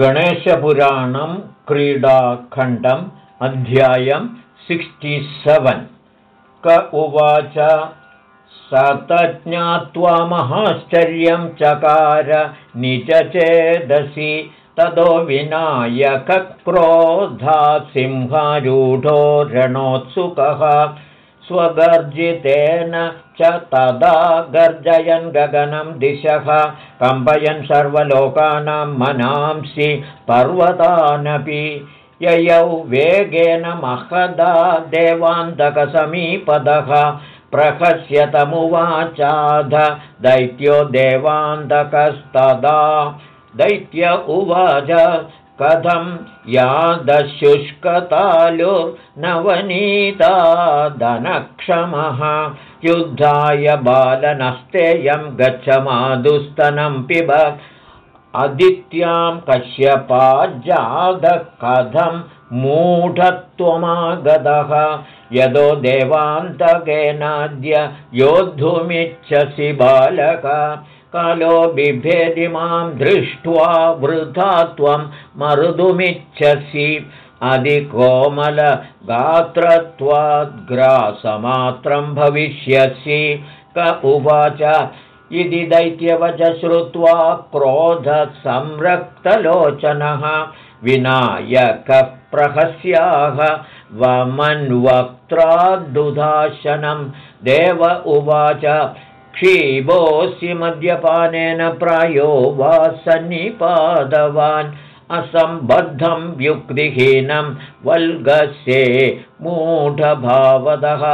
गणेशपुराणं क्रीडाखण्डम् अध्यायं सिक्स्टिसेवन् क उवाच सतज्ञात्वा महाश्चर्यं चकार निचचेदसि ततो विनायकक्रोधा सिंहारूढो रणोत्सुकः स्वगर्जितेन च तदा गर्जयन् गगनं दिशः कम्पयन् सर्वलोकानां मनांसि पर्वतानपि। ययौ वेगेन महदा देवान्तकसमीपदः प्रहस्यतमुवाचाध दैत्यो देवान्तकस्तदा। दैत्य उवाच कथं यादशुष्कतालुर्नवनीता धनक्षमः। युद्धाय बालनस्तेयं गच्छमादुस्तनं पिब। अदित्यां कश्यपाजादः कथं मूढत्वमागतः। यदो देवान्तकेनाद्य योद्धुमिच्छसि बालक कालो बिभेदि मां दृष्ट्वा वृथा त्वं मरुदुमिच्छसि। अधिकोमलगात्रत्वाद्ग्रासमात्रं भविष्यसि। क उवाच इति दैत्यवच श्रुत्वा क्रोधसंरक्तलोचनः। विनायकप्रहस्याः वमन्वक्त्राद्दुधाशनं। देव उवाच क्षीबोऽसि मद्यपानेन प्रायो वा सन्निपादवान् असम्बद्धं युक्तिहीनं वल्गस्ये मूढभावदः।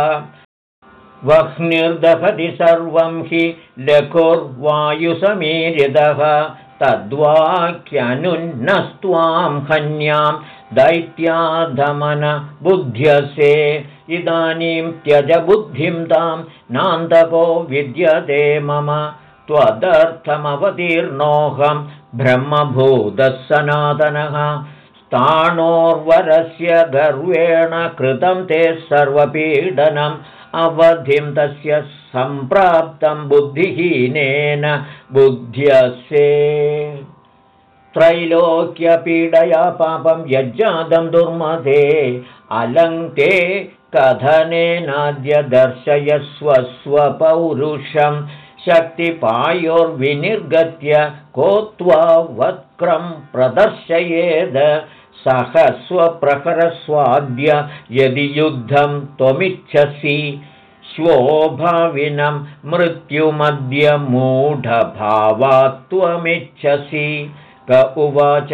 वह्निर्दहति सर्वं हि लघुर्वायुसमीरितः तद्वाक्यनुन्नस्त्वां हन्यां दैत्याधमन बुध्यसे इदानीं त्यज बुद्धिं तां नान्तको विद्यते मम त्वदर्थमवतीर्णोऽहं ब्रह्मभूतः सनातनः स्थाणोर्वरस्य गर्वेण कृतं ते सर्वपीडनम् अवधिं तस्य सम्प्राप्तं बुद्धिहीनेन बुध्यसे त्रैलोक्यपीडया पापं यज्जातं दुर्मदे अलङ्के कथनेनाद्य दर्शयस्व स्वपौरुषं शक्तिपायोर्विनिर्गत्य को त्वा वक्रं प्रदर्शयेद सह स्वप्रहरस्वाद्य यदि युद्धं त्वमिच्छसि स्वोभाविनं मृत्युमद्य मूढभावात्त्वमिच्छसि क उवाच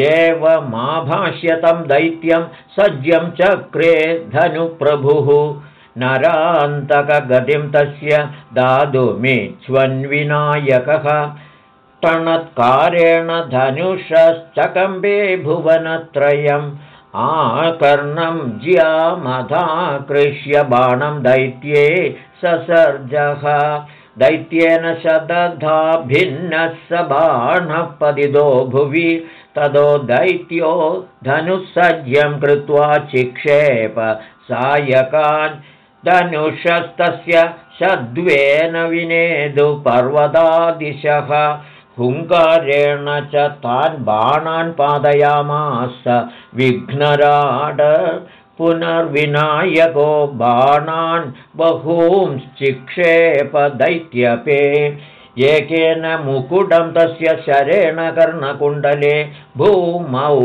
एवमाभाष्यतं दैत्यं सज्यं चक्रे धनुप्रभुः। नरान्तकगतिं तस्य दातुमिच्छ्वन्विनायकः। टणत्कारेण धनुषश्चकम्बे भुवनत्रयम् आकर्णं ज्यामधाकृष्य बाणं दैत्ये ससर्जः। दैत्येन शतधा भिन्नः स बाणः पतितो भुवि ततो दैत्यो धनुसज्यं कृत्वा चिक्षेप सायकान् धनुषस्तस्य शद्वेन विनेदु पर्वतादिशः। हुङ्कारेण च तान् बाणान् पादयामास। विघ्नराड पुनर्विनायको बाणान् बहूंश्चिक्षेपदैत्यपे एकेन मुकुटं तस्य शरेण कर्णकुण्डले भूमौ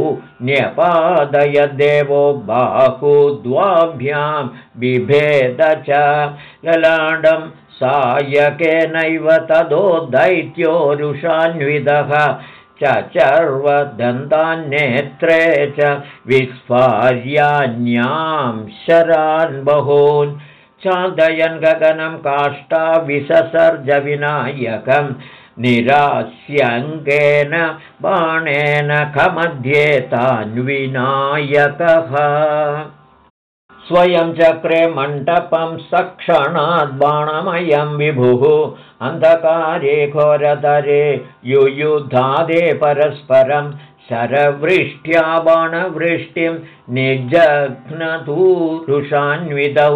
न्यपादयदेवो बाहुद्वाभ्यां बिभेद च ललाडं सायकेनैव तदो दैत्योरुषान्विदः चर्वदन्तान्नेत्रे च विस्फार्यान्यां शरान् बहून् चादयन् गगनं काष्ठाविससर्जविनायकं निरास्यङ्गेन बाणेन खमध्ये तान्विनायकः स्वयं चक्रे मण्डपं सक्षणाद् बाणमयं विभुः अन्धकारे घोरतरे युयुधादे परस्परं शरवृष्ट्या बाणवृष्टिं निजघ्नदूरुषान्वितौ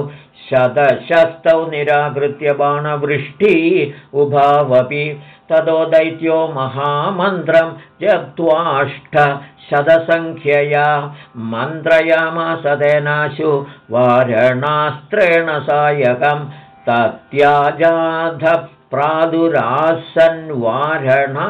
शतशस्तौ निराकृत्य बाणवृष्टि उभावपि। ततो दैत्यो महामन्त्रं जप्त्वाष्ट शतसङ्ख्यया। मन्त्रयामासदेनाशु वारणास्त्रेण सायकं तत्याजाध प्रादुरासन्वारणा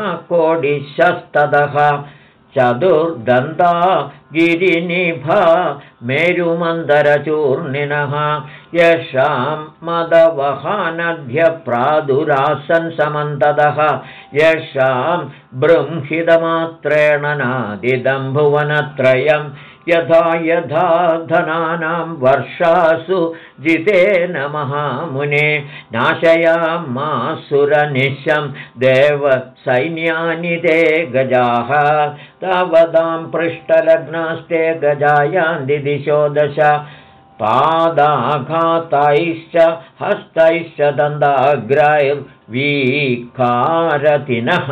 चतुर्दन्ता गिरिनिभा मेरुमन्दरचूर्णिनः। यशां मदवहानध्यप्रादुरासन् समन्ततः। यशां बृंहितमात्रेण नादिदम्भुवनत्रयम् यथा यथा धनानां वर्षासु जितेन महामुने नाशयामासुरनिशं देवसैन्यानि ते गजाः। तावदां पृष्ठलग्नास्ते गजायान्ति दिशो दश पादाघातैश्च हस्तैश्च दन्दाग्रैर्वीकारतिनः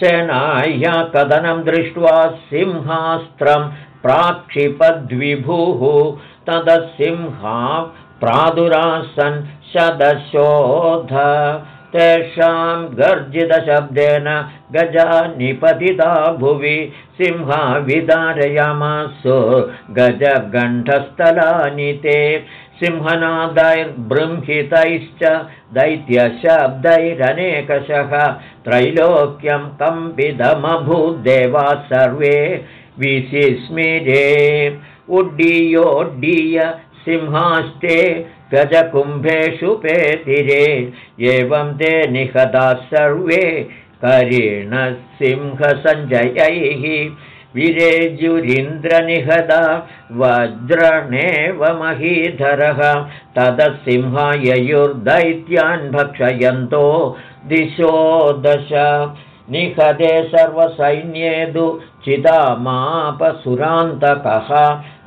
सेनाह्या कदनं दृष्ट्वा सिंहास्त्रं प्राक्षिपद्विभुः तदसिंहा प्रादुरासन् शदशोध तेषां गर्जितशब्देन गजा निपतिता भुवि सिंहा विदारयामासु गजगण्ठस्थलानि ते सिंहनादैर्बृंहितैश्च दैत्यशब्दैरनेकशः। त्रैलोक्यं कम्पिदमभूद्देवाः सर्वे विशिस्मिरे उड्डीयोड्डीय सिंहास्ते गजकुम्भेषु पेतिरे एवं ते निहताः सर्वे करिणसिंहसञ्जयैः विरेजुरिन्द्रनिहदा वज्रणेव महीधरः। तदसिंहाययुर्दैत्यान् भक्षयन्तो दिशो दश निहते सर्वसैन्येदु चिदामापसुरान्तकः।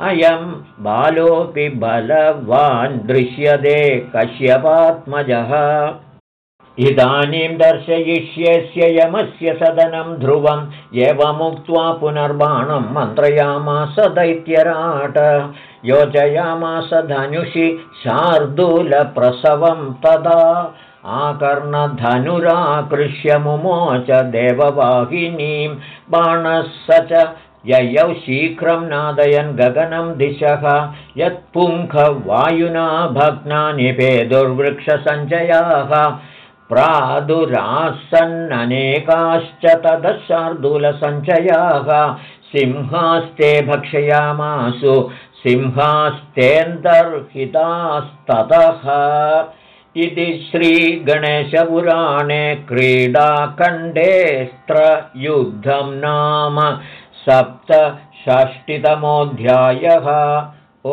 अयं बालोऽपि बलवान् दृश्यते कश्यपात्मजः। इदानीं दर्शयिष्यस्य यमस्य सदनं ध्रुवम् एवमुक्त्वा पुनर्बाणं मन्त्रयामास दैत्यराट। योजयामास धनुषि शार्दूलप्रसवं तदा आकर्णधनुराकृष्य मुमोच देववाहिनीं बाणः स च ययौ शीघ्रं नादयन् गगनं दिशः। यत्पुङ्खवायुना भग्नानि दुर्वृक्षसञ्चयाः प्रादुरासन्ननेकाश्च ततः शार्दूलसञ्चयाः सिंहास्ते भक्षयामासु सिंहास्तेऽन्तर्हितास्ततः इति श्रीगणेशपुराणे क्रीडाखण्डेऽस्त्रयुद्धं नाम सप्तषष्टितमोऽध्यायः। ओ